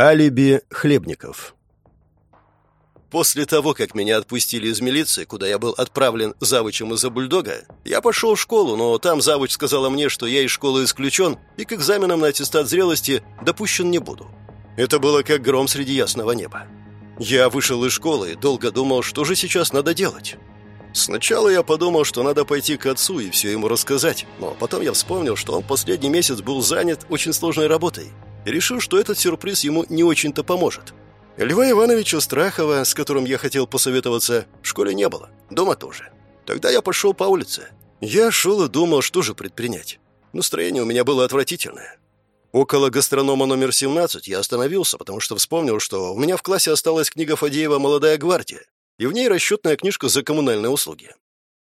Алиби Хлебников После того, как меня отпустили из милиции, куда я был отправлен завучем из-за бульдога, я пошел в школу, но там завуч сказала мне, что я из школы исключен и к экзаменам на аттестат зрелости допущен не буду. Это было как гром среди ясного неба. Я вышел из школы и долго думал, что же сейчас надо делать. Сначала я подумал, что надо пойти к отцу и все ему рассказать, но потом я вспомнил, что он последний месяц был занят очень сложной работой решил, что этот сюрприз ему не очень-то поможет. Льва Ивановича Страхова, с которым я хотел посоветоваться, в школе не было, дома тоже. Тогда я пошел по улице. Я шел и думал, что же предпринять. Настроение у меня было отвратительное. Около гастронома номер 17 я остановился, потому что вспомнил, что у меня в классе осталась книга Фадеева «Молодая гвардия», и в ней расчетная книжка за коммунальные услуги.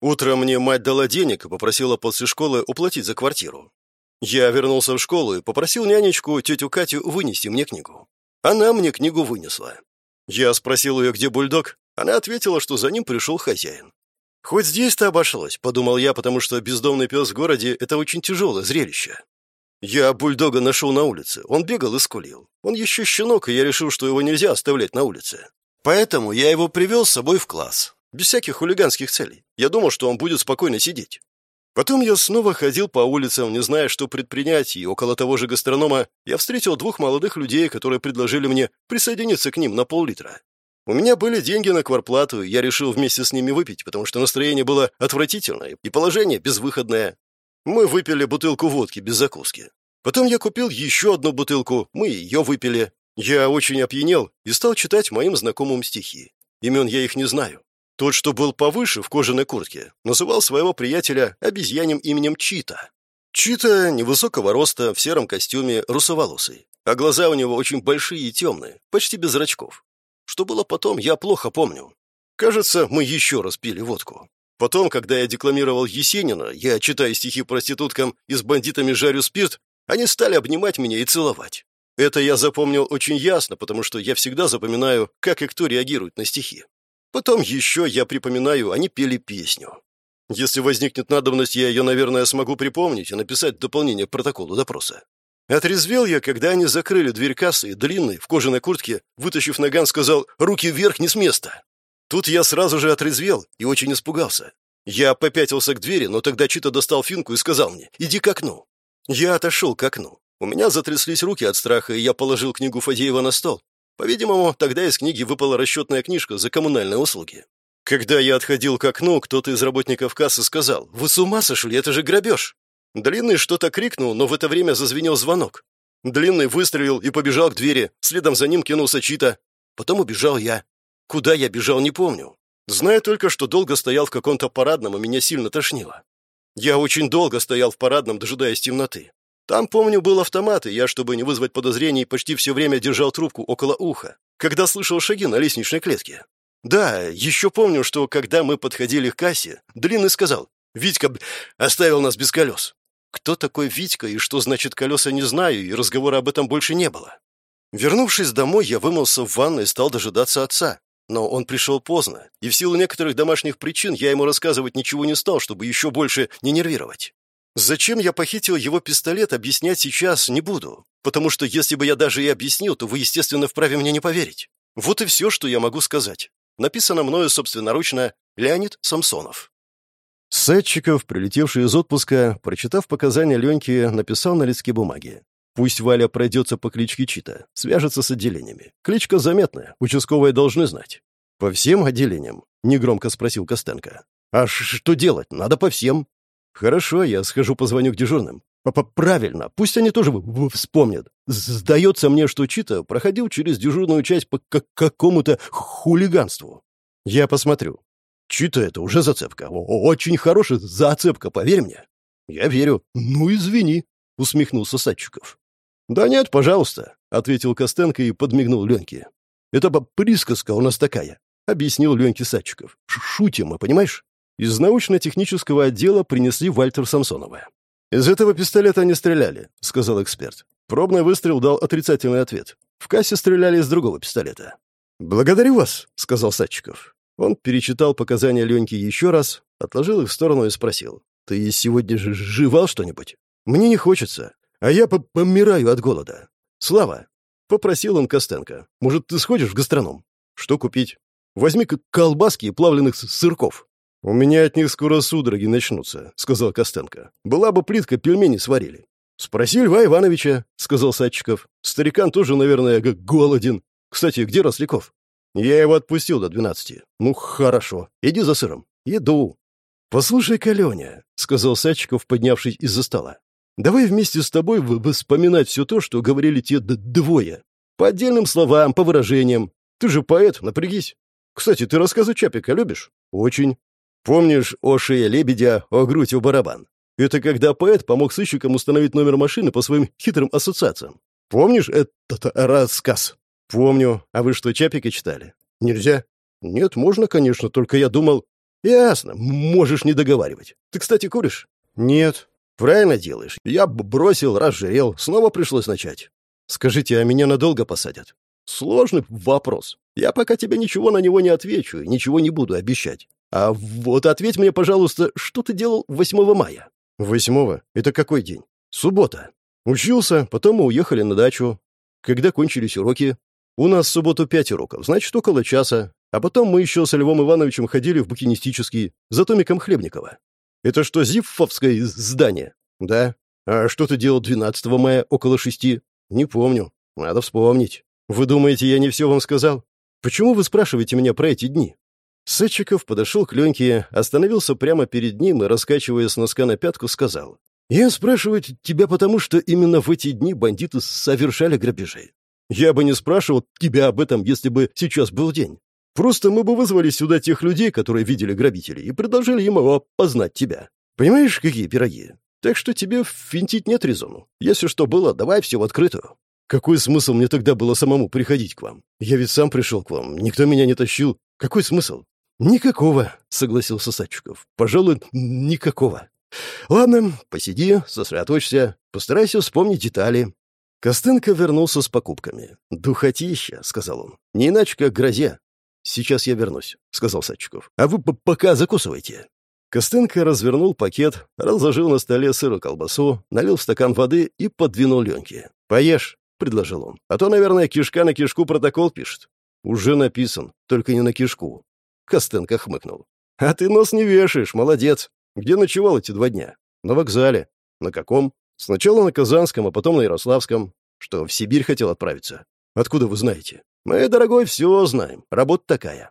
Утром мне мать дала денег и попросила после школы уплатить за квартиру. Я вернулся в школу и попросил нянечку, тетю Катю, вынести мне книгу. Она мне книгу вынесла. Я спросил ее, где бульдог. Она ответила, что за ним пришел хозяин. «Хоть здесь-то обошлось», — подумал я, потому что бездомный пес в городе — это очень тяжелое зрелище. Я бульдога нашел на улице. Он бегал и скулил. Он еще щенок, и я решил, что его нельзя оставлять на улице. Поэтому я его привел с собой в класс. Без всяких хулиганских целей. Я думал, что он будет спокойно сидеть. Потом я снова ходил по улицам, не зная, что предпринять, и около того же гастронома я встретил двух молодых людей, которые предложили мне присоединиться к ним на пол-литра. У меня были деньги на кварплату, и я решил вместе с ними выпить, потому что настроение было отвратительное и положение безвыходное. Мы выпили бутылку водки без закуски. Потом я купил еще одну бутылку, мы ее выпили. Я очень опьянел и стал читать моим знакомым стихи. Имен я их не знаю. Тот, что был повыше в кожаной куртке, называл своего приятеля обезьяним именем Чита. Чита невысокого роста, в сером костюме, русоволосый, а глаза у него очень большие и темные, почти без зрачков. Что было потом, я плохо помню. Кажется, мы еще раз пили водку. Потом, когда я декламировал Есенина, я читаю стихи проституткам и с бандитами жарю спирт, они стали обнимать меня и целовать. Это я запомнил очень ясно, потому что я всегда запоминаю, как и кто реагирует на стихи. Потом еще я припоминаю, они пели песню. Если возникнет надобность, я ее, наверное, смогу припомнить и написать дополнение к протоколу допроса. Отрезвел я, когда они закрыли дверь кассы, и длинный, в кожаной куртке, вытащив наган, сказал «Руки вверх, не с места!». Тут я сразу же отрезвел и очень испугался. Я попятился к двери, но тогда Чита достал финку и сказал мне «Иди к окну». Я отошел к окну. У меня затряслись руки от страха, и я положил книгу Фадеева на стол. По-видимому, тогда из книги выпала расчетная книжка за коммунальные услуги. Когда я отходил к окну, кто-то из работников кассы сказал, «Вы с ума сошли? Это же грабеж!» Длинный что-то крикнул, но в это время зазвенел звонок. Длинный выстрелил и побежал к двери, следом за ним кинулся Чита. Потом убежал я. Куда я бежал, не помню. Знаю только, что долго стоял в каком-то парадном, и меня сильно тошнило. Я очень долго стоял в парадном, дожидаясь темноты. Там, помню, был автомат, и я, чтобы не вызвать подозрений, почти все время держал трубку около уха, когда слышал шаги на лестничной клетке. Да, еще помню, что когда мы подходили к кассе, Длинный сказал, «Витька оставил нас без колес». Кто такой Витька и что значит колеса, не знаю, и разговора об этом больше не было. Вернувшись домой, я вымылся в ванной и стал дожидаться отца. Но он пришел поздно, и в силу некоторых домашних причин я ему рассказывать ничего не стал, чтобы еще больше не нервировать. Зачем я похитил его пистолет, объяснять сейчас не буду, потому что если бы я даже и объяснил, то вы, естественно, вправе мне не поверить. Вот и все, что я могу сказать. Написано мною собственноручно Леонид Самсонов. Садчиков, прилетевший из отпуска, прочитав показания Леньки, написал на листке бумаги. Пусть Валя пройдется по кличке Чита, свяжется с отделениями. Кличка заметная, участковые должны знать. «По всем отделениям?» — негромко спросил Костенко. «А что делать? Надо по всем. «Хорошо, я схожу позвоню к дежурным». Папа, правильно, пусть они тоже вспомнят. Сдается мне, что Чита проходил через дежурную часть по какому-то хулиганству. Я посмотрю. Чита — это уже зацепка. Очень хорошая зацепка, поверь мне. Я верю. Ну, извини, — усмехнулся Садчиков. «Да нет, пожалуйста», — ответил Костенко и подмигнул Леньке. «Это присказка у нас такая», — объяснил Леньке Садчиков. «Шутим мы, понимаешь? Из научно-технического отдела принесли Вальтер Самсонова. «Из этого пистолета не стреляли», — сказал эксперт. Пробный выстрел дал отрицательный ответ. В кассе стреляли из другого пистолета. «Благодарю вас», — сказал Садчиков. Он перечитал показания Леньки еще раз, отложил их в сторону и спросил. «Ты сегодня же жевал что-нибудь?» «Мне не хочется, а я помираю от голода. Слава, — попросил он Костенко. «Может, ты сходишь в гастроном? Что купить? возьми колбаски и плавленых сырков». «У меня от них скоро судороги начнутся», — сказал Костенко. «Была бы плитка, пельмени сварили». «Спроси Льва Ивановича», — сказал Садчиков. «Старикан тоже, наверное, голоден. Кстати, где Росляков?» «Я его отпустил до двенадцати». «Ну, хорошо. Иди за сыром». «Иду». «Послушай-ка, Леня», — сказал Садчиков, поднявшись из-за стола. «Давай вместе с тобой вспоминать все то, что говорили те двое. По отдельным словам, по выражениям. Ты же поэт, напрягись. Кстати, ты рассказы Чапика любишь? Очень. Помнишь о шее лебедя, о грудь у барабан? Это когда поэт помог сыщикам установить номер машины по своим хитрым ассоциациям. Помнишь этот рассказ? Помню. А вы что, Чапика читали? Нельзя. Нет, можно, конечно, только я думал... Ясно, можешь не договаривать. Ты, кстати, куришь? Нет. Правильно делаешь. Я бросил, разжирел, снова пришлось начать. Скажите, а меня надолго посадят? Сложный вопрос. Я пока тебе ничего на него не отвечу и ничего не буду обещать. А вот ответь мне, пожалуйста, что ты делал 8 мая? 8 Это какой день? Суббота. Учился, потом мы уехали на дачу. Когда кончились уроки? У нас в субботу пять уроков, значит, около часа. А потом мы еще с Львом Ивановичем ходили в букинистический, за Томиком Хлебникова. Это что, Зиффовское здание? Да. А что ты делал 12 мая около шести? Не помню. Надо вспомнить. Вы думаете, я не все вам сказал? Почему вы спрашиваете меня про эти дни?» Сычиков подошел к Леньке, остановился прямо перед ним и, раскачивая с носка на пятку, сказал. «Я спрашиваю тебя потому, что именно в эти дни бандиты совершали грабежи. Я бы не спрашивал тебя об этом, если бы сейчас был день. Просто мы бы вызвали сюда тех людей, которые видели грабителей, и предложили им опознать тебя. Понимаешь, какие пироги? Так что тебе финтить нет резону. Если что было, давай все в открытую. Какой смысл мне тогда было самому приходить к вам? Я ведь сам пришел к вам, никто меня не тащил. Какой смысл? Никакого, согласился Садчиков. Пожалуй, никакого. Ладно, посиди, сосредоточься, постарайся вспомнить детали. Костенко вернулся с покупками. «Духотища», — сказал он. «Не иначе, как грозя». «Сейчас я вернусь», — сказал Садчиков. «А вы пока закусывайте». Костенко развернул пакет, разложил на столе сыр и колбасу, налил в стакан воды и подвинул Леньке. «Поешь», — предложил он. «А то, наверное, кишка на кишку протокол пишет». «Уже написан, только не на кишку». Костенко хмыкнул. «А ты нос не вешаешь, молодец. Где ночевал эти два дня?» «На вокзале». «На каком?» «Сначала на Казанском, а потом на Ярославском. Что, в Сибирь хотел отправиться?» «Откуда вы знаете?» «Мы, дорогой, все знаем. Работа такая».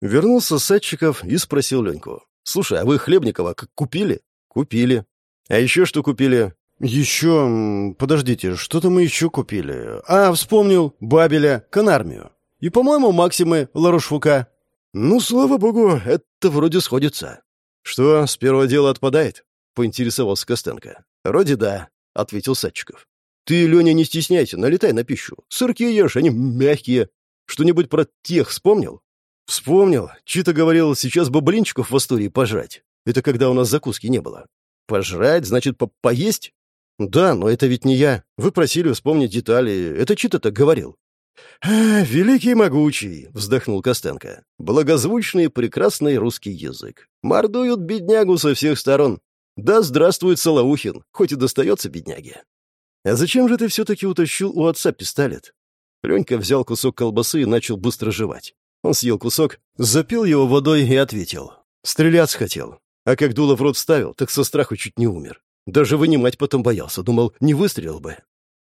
Вернулся Садчиков и спросил Леньку. «Слушай, а вы Хлебникова купили?» «Купили». «А еще что купили?» «Еще... Подождите, что-то мы еще купили. А, вспомнил. Бабеля, Канармию. И, по-моему, Максимы Ларошфука». «Ну, слава богу, это вроде сходится». «Что, с первого дела отпадает?» — поинтересовался Костенко. «Вроде да», — ответил Садчиков. «Ты, Леня, не стесняйся, налетай на пищу. Сырки ешь, они мягкие. Что-нибудь про тех вспомнил?» «Вспомнил. Чита говорил, сейчас бы блинчиков в Астурии пожрать. Это когда у нас закуски не было». «Пожрать, значит, по поесть?» «Да, но это ведь не я. Вы просили вспомнить детали. Это Чита так говорил». «А, великий могучий!» — вздохнул Костенко. «Благозвучный прекрасный русский язык. Мордуют беднягу со всех сторон. Да здравствует Солоухин, хоть и достается бедняге». «А зачем же ты все-таки утащил у отца пистолет?» Ленька взял кусок колбасы и начал быстро жевать. Он съел кусок, запил его водой и ответил. «Стреляться хотел. А как дуло в рот ставил, так со страху чуть не умер. Даже вынимать потом боялся, думал, не выстрелил бы.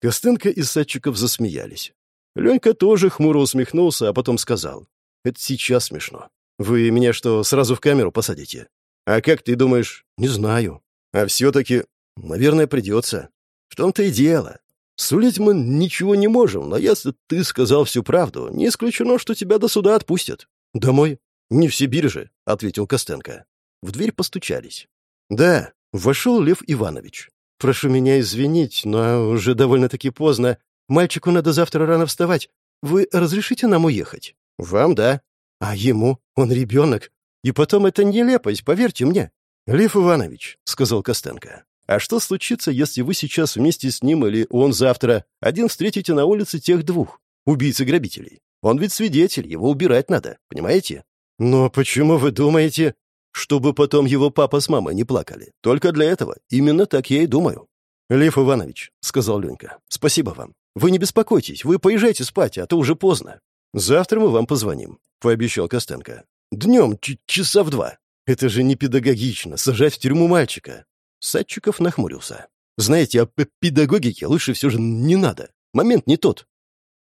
Костенко и Садчиков засмеялись. Ленька тоже хмуро усмехнулся, а потом сказал. «Это сейчас смешно. Вы меня что, сразу в камеру посадите? А как ты думаешь? Не знаю. А все-таки, наверное, придется. В том-то и дело. Сулить мы ничего не можем, но если ты сказал всю правду, не исключено, что тебя до суда отпустят. Домой? Не в Сибирь же, — ответил Костенко. В дверь постучались. Да, Вошел Лев Иванович. «Прошу меня извинить, но уже довольно-таки поздно. Мальчику надо завтра рано вставать. Вы разрешите нам уехать?» «Вам, да. А ему? Он ребенок. И потом это нелепость, поверьте мне». «Лев Иванович», — сказал Костенко, — «а что случится, если вы сейчас вместе с ним или он завтра один встретите на улице тех двух, убийцы-грабителей? Он ведь свидетель, его убирать надо, понимаете?» «Но почему вы думаете...» Чтобы потом его папа с мамой не плакали. Только для этого. Именно так я и думаю. «Лев Иванович», — сказал Ленька, — «спасибо вам. Вы не беспокойтесь, вы поезжайте спать, а то уже поздно. Завтра мы вам позвоним», — пообещал Костенко. «Днем, часа в два. Это же не педагогично, сажать в тюрьму мальчика». Садчиков нахмурился. «Знаете, о педагогике лучше все же не надо. Момент не тот».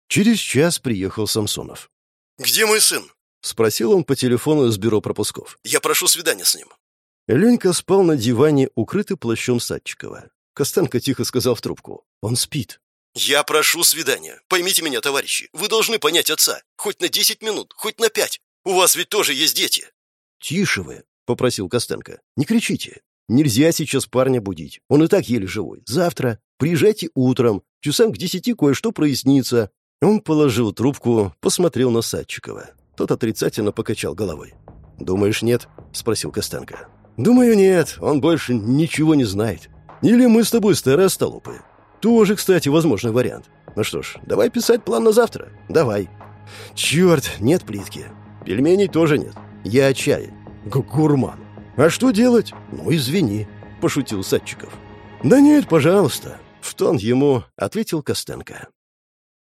Через час приехал Самсонов. «Где мой сын?» — спросил он по телефону из бюро пропусков. «Я прошу свидания с ним». Ленька спал на диване, укрытый плащом Садчикова. Костенко тихо сказал в трубку. «Он спит». «Я прошу свидания. Поймите меня, товарищи. Вы должны понять отца. Хоть на десять минут, хоть на пять. У вас ведь тоже есть дети». «Тише вы», — попросил Костенко. «Не кричите. Нельзя сейчас парня будить. Он и так еле живой. Завтра. Приезжайте утром. Часам к десяти кое-что прояснится». Он положил трубку, посмотрел на Садчикова. Тот отрицательно покачал головой. «Думаешь, нет?» — спросил Костенко. «Думаю, нет. Он больше ничего не знает. Или мы с тобой старые столупы. Тоже, кстати, возможный вариант. Ну что ж, давай писать план на завтра. Давай. Черт, нет плитки. Пельменей тоже нет. Я чай. Гурман. А что делать? Ну, извини, пошутил Садчиков. Да нет, пожалуйста. В тон ему ответил Костенко.